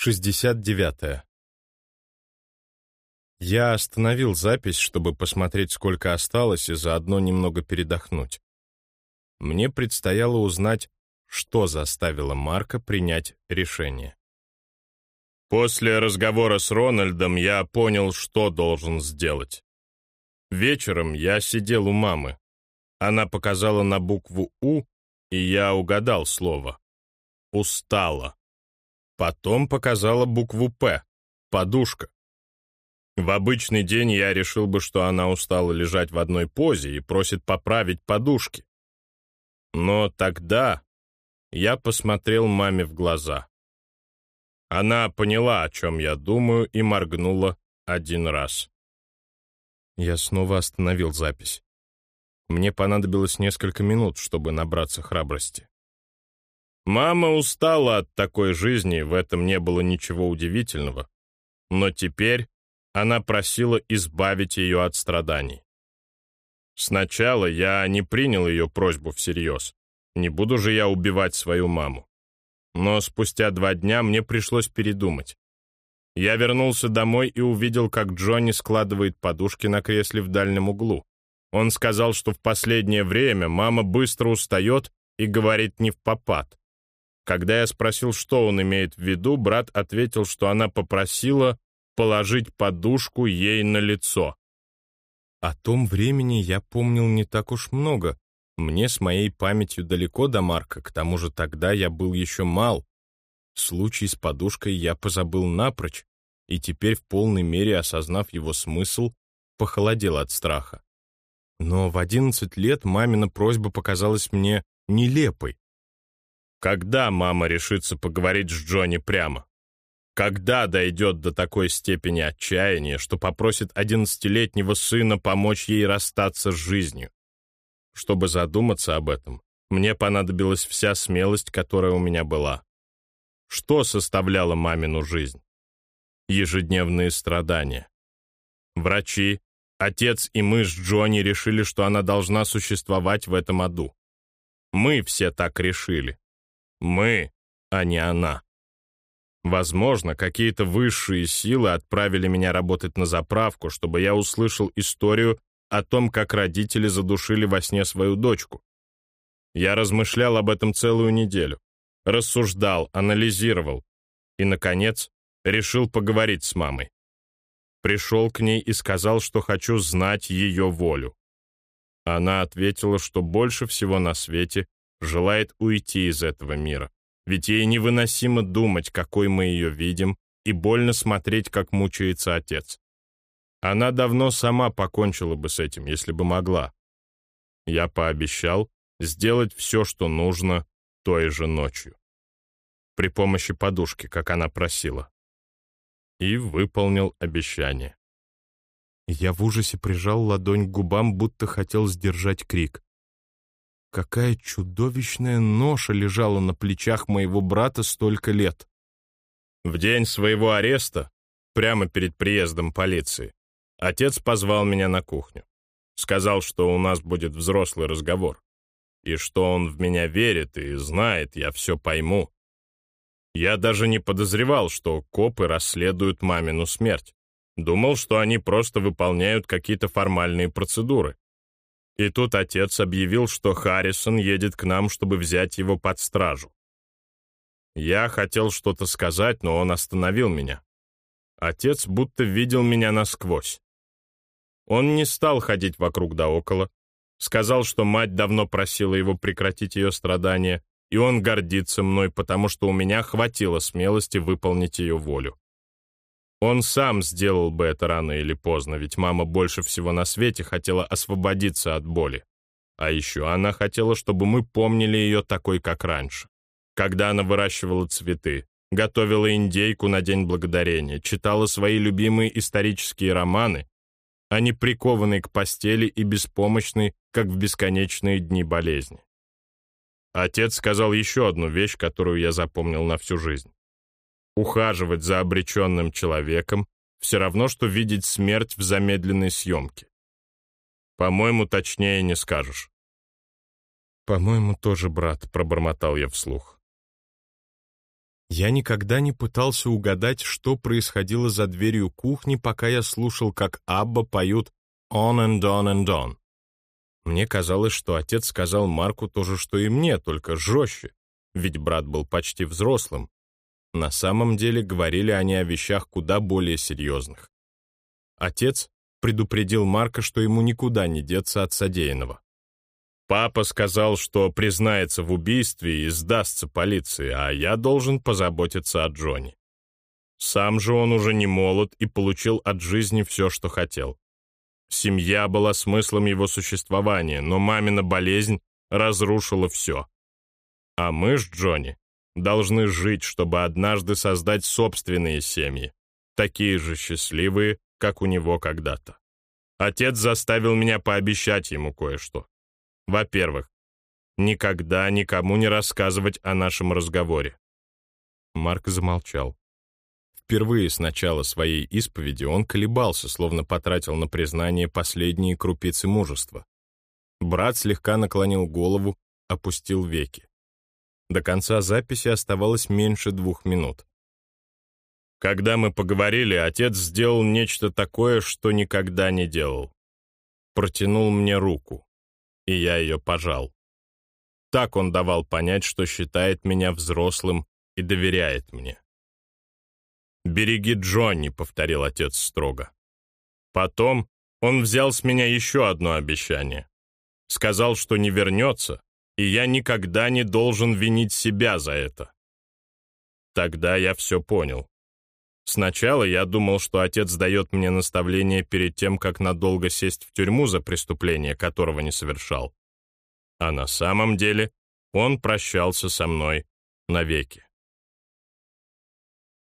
69. Я остановил запись, чтобы посмотреть, сколько осталось, и заодно немного передохнуть. Мне предстояло узнать, что заставило Марка принять решение. После разговора с Рональдом я понял, что должен сделать. Вечером я сидел у мамы. Она показала на букву «У», и я угадал слово. «Устала». Потом показала букву «П» — подушка. В обычный день я решил бы, что она устала лежать в одной позе и просит поправить подушки. Но тогда я посмотрел маме в глаза. Она поняла, о чем я думаю, и моргнула один раз. Я снова остановил запись. Мне понадобилось несколько минут, чтобы набраться храбрости. Мама устала от такой жизни, в этом не было ничего удивительного. Но теперь она просила избавить ее от страданий. Сначала я не принял ее просьбу всерьез. Не буду же я убивать свою маму. Но спустя два дня мне пришлось передумать. Я вернулся домой и увидел, как Джонни складывает подушки на кресле в дальнем углу. Он сказал, что в последнее время мама быстро устает и говорит не в попад. Когда я спросил, что он имеет в виду, брат ответил, что она попросила положить подушку ей на лицо. О том времени я помнил не так уж много. Мне с моей памятью далеко до Марка, к тому же тогда я был еще мал. Случай с подушкой я позабыл напрочь, и теперь в полной мере осознав его смысл, похолодел от страха. Но в одиннадцать лет мамина просьба показалась мне нелепой. Когда мама решится поговорить с Джонни прямо? Когда дойдет до такой степени отчаяния, что попросит одиннадцатилетнего сына помочь ей расстаться с жизнью? Чтобы задуматься об этом, мне понадобилась вся смелость, которая у меня была. Что составляло мамину жизнь? Ежедневные страдания. Врачи, отец и мы с Джонни решили, что она должна существовать в этом аду. Мы все так решили. Мы, а не она. Возможно, какие-то высшие силы отправили меня работать на заправку, чтобы я услышал историю о том, как родители задушили во сне свою дочку. Я размышлял об этом целую неделю, рассуждал, анализировал и, наконец, решил поговорить с мамой. Пришел к ней и сказал, что хочу знать ее волю. Она ответила, что больше всего на свете желает уйти из этого мира. Ведь ей невыносимо думать, какой мы ее видим, и больно смотреть, как мучается отец. Она давно сама покончила бы с этим, если бы могла. Я пообещал сделать все, что нужно, той же ночью. При помощи подушки, как она просила. И выполнил обещание. Я в ужасе прижал ладонь к губам, будто хотел сдержать крик. Какая чудовищная ноша лежала на плечах моего брата столько лет. В день своего ареста, прямо перед приездом полиции, отец позвал меня на кухню. Сказал, что у нас будет взрослый разговор. И что он в меня верит и знает, я все пойму. Я даже не подозревал, что копы расследуют мамину смерть. Думал, что они просто выполняют какие-то формальные процедуры. И тут отец объявил, что Харрисон едет к нам, чтобы взять его под стражу. Я хотел что-то сказать, но он остановил меня. Отец будто видел меня насквозь. Он не стал ходить вокруг да около, сказал, что мать давно просила его прекратить ее страдания, и он гордится мной, потому что у меня хватило смелости выполнить ее волю. Он сам сделал бы это рано или поздно, ведь мама больше всего на свете хотела освободиться от боли. А еще она хотела, чтобы мы помнили ее такой, как раньше. Когда она выращивала цветы, готовила индейку на День Благодарения, читала свои любимые исторические романы, а не прикованный к постели и беспомощный, как в бесконечные дни болезни. Отец сказал еще одну вещь, которую я запомнил на всю жизнь. Ухаживать за обреченным человеком все равно, что видеть смерть в замедленной съемке. По-моему, точнее не скажешь. «По-моему, тоже брат», — пробормотал я вслух. Я никогда не пытался угадать, что происходило за дверью кухни, пока я слушал, как Абба поют «On and on and on». Мне казалось, что отец сказал Марку то же, что и мне, только жестче, ведь брат был почти взрослым. На самом деле говорили они о вещах куда более серьезных. Отец предупредил Марка, что ему никуда не деться от содеянного. Папа сказал, что признается в убийстве и сдастся полиции, а я должен позаботиться о Джонни. Сам же он уже не молод и получил от жизни все, что хотел. Семья была смыслом его существования, но мамина болезнь разрушила все. А мы с Джонни должны жить, чтобы однажды создать собственные семьи, такие же счастливые, как у него когда-то. Отец заставил меня пообещать ему кое-что. Во-первых, никогда никому не рассказывать о нашем разговоре. Марк замолчал. Впервые с начала своей исповеди он колебался, словно потратил на признание последние крупицы мужества. Брат слегка наклонил голову, опустил веки. До конца записи оставалось меньше двух минут. Когда мы поговорили, отец сделал нечто такое, что никогда не делал. Протянул мне руку и я ее пожал. Так он давал понять, что считает меня взрослым и доверяет мне. «Береги Джонни», — повторил отец строго. Потом он взял с меня еще одно обещание. Сказал, что не вернется, и я никогда не должен винить себя за это. Тогда я все понял. Сначала я думал, что отец дает мне наставление перед тем, как надолго сесть в тюрьму за преступление, которого не совершал. А на самом деле он прощался со мной навеки.